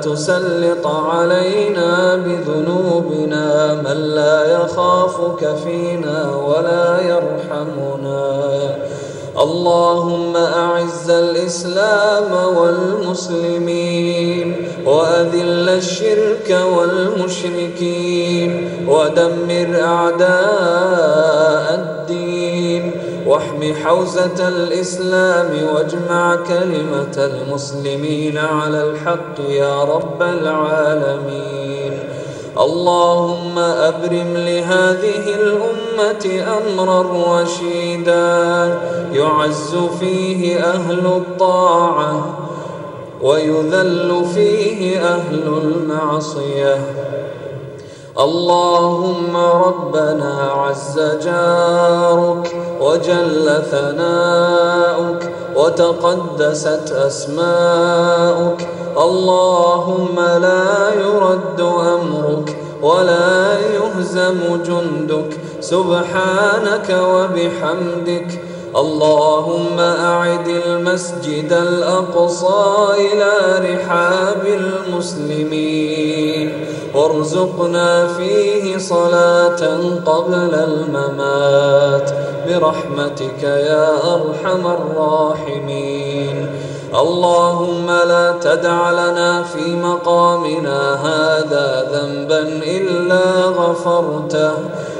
تسلط علينا بذنوبنا من لا يخافك فينا ولا يرحمنا. اللهم أعز الإسلام والمسلمين وأذل الشرك والمشركين ودمر أعداء الدين واحم حوزة الإسلام واجمع كلمة المسلمين على الحق يا رب العالمين. اللهم أبرم لهذه الأمة أمرا رشيدا يعز فيه أهل الطاعة ويذل فيه أهل المعصية. اللهم ربنا عز جارك وجل ثناؤك وتقدست أسماؤك اللهم لا يرد أمرك ولا يهزم جندك سبحانك وبحمدك اللهم أعد المسجد الأقصى إلى رحاب المسلمين وارزقنا فيه صلاة قبل الممات. برحمتك يا أرحم الراحمين. اللهم لا تدع لنا في مقامنا هذا ذنبا إلا غفرته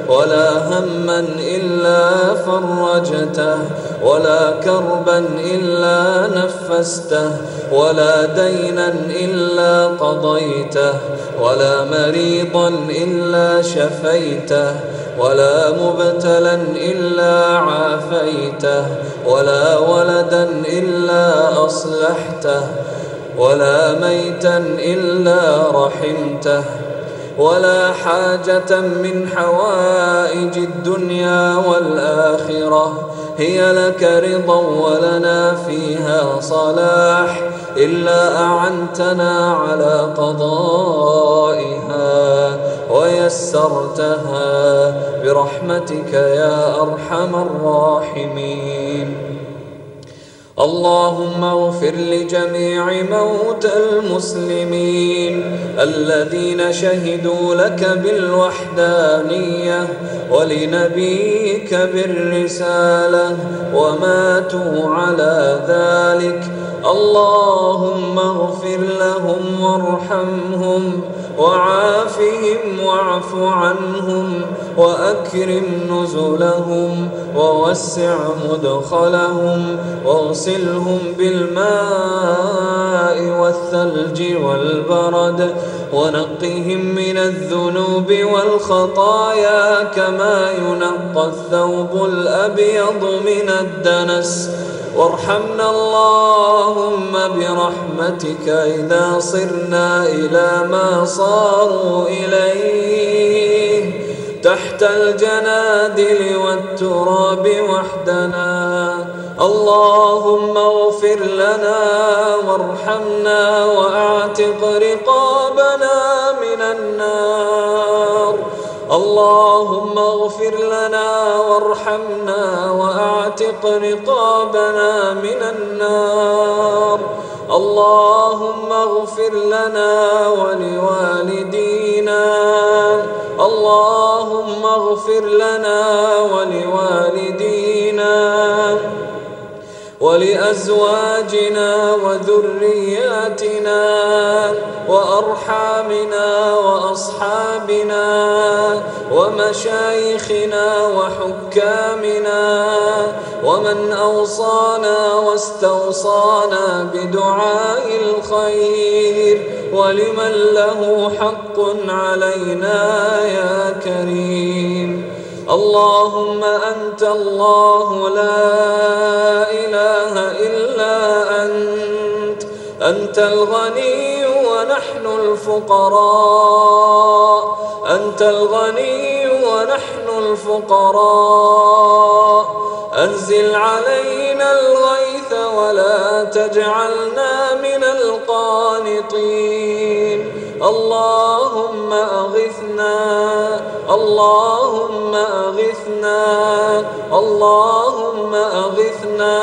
ولا هما إلا فرجته ولا كربا إلا نفسته ولا دينا إلا قضيته. ولا مريضا إلا شفيته ولا مبتلا إلا عافيته ولا ولدا إلا أصلحته ولا ميتا إلا رحمته ولا حاجة من حوائج الدنيا والآخرة هي لك رضا ولنا فيها صلاح. إلا أعنتنا على قضائها ويسرتها برحمتك يا أرحم الراحمين. اللهم اغفر لجميع موتى المسلمين الذين شهدوا لك بالوحدانية ولنبيك بالرسالة وماتوا على ذلك اللهم اغفر لهم وارحمهم وعافهم واعف عنهم وأكرم نزلهم ووسع مدخلهم واغسلهم بالماء والثلج والبرد ونقهم من الذنوب والخطايا كما ينقى الثوب الأبيض من الدنس وارحمنا اللهم برحمتك إذا صرنا إلى ما صاروا إليه. تحت الجنادل والتراب وحدنا. اللهم اغفر لنا وارحمنا وأعتق رقابنا من النار. اللهم اغفر لنا وارحمنا واعتق رقابنا من النار. اللهم اغفر لنا ولوالدينا. اللهم اغفر لنا ولوالدينا. ولأزواجنا وذرياتنا وأرحامنا وأصحابنا ومشايخنا وحكامنا ومن أوصانا واستوصانا بدعاء الخير ولمن له حق علينا يا كريم. اللهم أنت الله لا أنت الغني ونحن الفقراء. أنت الغني ونحن الفقراء. أنزل علينا الغيث ولا تجعلنا من القانطين. اللهم أغثنا اللهم أغثنا اللهم أغثنا.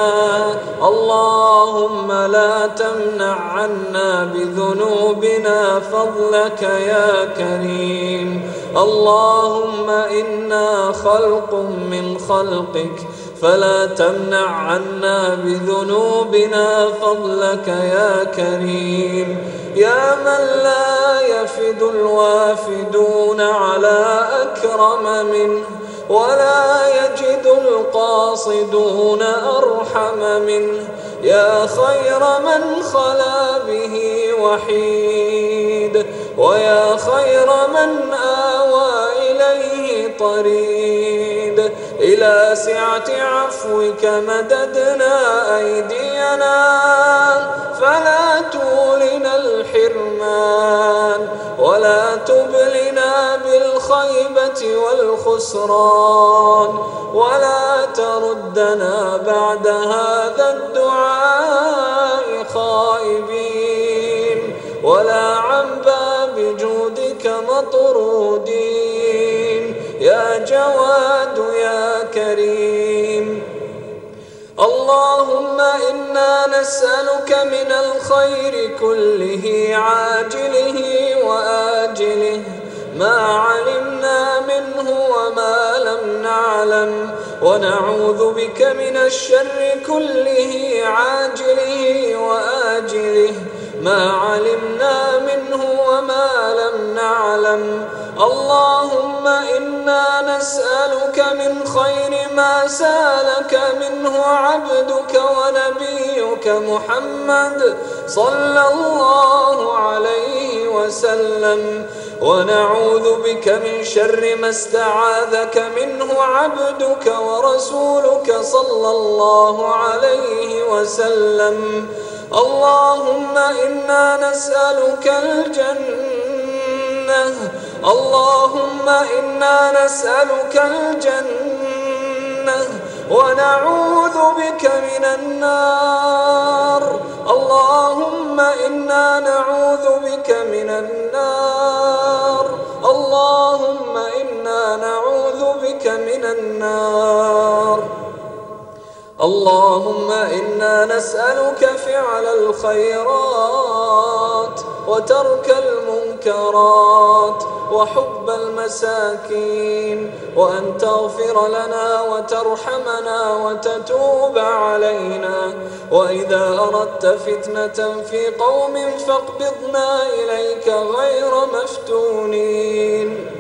اللهم لا تمنع عنا بذنوبنا فضلك يا كريم. اللهم إنا خلق من خلقك فلا تمنع عنا بذنوبنا فضلك يا كريم. يا من لا يفد الوافدون على أكرم منه ولا يجد القاصدون أرحم منه. يا خير من خلا به وحيد ويا خير من آوى إليه طريد. إلى سعة عفوك مددنا أيدينا فلا تولنا الحرمان ولا تبلنا بالخيبة والخسران ولا تردنا بعد هذا الدعاء خائبين ولا عن باب جودك مطرودين. يا جواد يا كريم. اللهم إنا نسألك من الخير كله عاجله وآجله. ما علمنا منه وما لم نعلم. ونعوذ بك من الشر كله عاجله وآجله. ما علمنا منه وما لم نعلم. اللهم إنا نسألك من خير ما سألك منه عبدك ونبيك محمد صلى الله عليه وسلم. ونعوذ بك من شر ما استعاذك منه عبدك ورسولك صلى الله عليه وسلم. اللهم إنا نسألك الجنة اللهم إنا نسألك الجنة ونعوذ بك من النار. اللهم إنا نعوذ بك من النار. اللهم إنا نعوذ بك من النار. اللهم إنا نسألك فعل الخيرات وترك المنكرات. وحب المساكين وأن تغفر لنا وترحمنا وتتوب علينا. وإذا أردت فتنة في قوم فاقبضنا إليك غير مفتونين.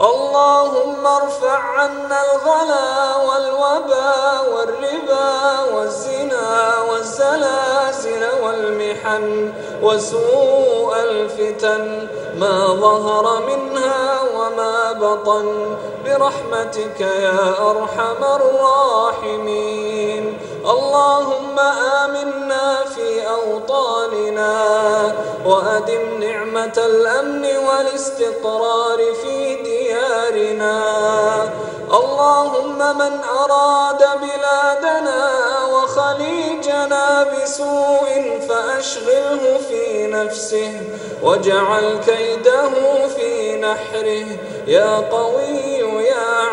اللهم ارفع عنا الغلا والوبا والربا والزنا والزلازل والمحن وسوء الفتن ما ظهر منها وما بطن برحمتك يا أرحم الراحمين. اللهم آمنا في أوطاننا وأدم نعمة الأمن والاستقرار في ديارنا. اللهم من أراد بلادنا وخليجنا بسوء فأشغله في نفسه واجعل كيده في نحره. يا قوي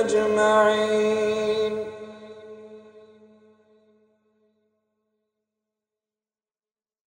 أجمعين.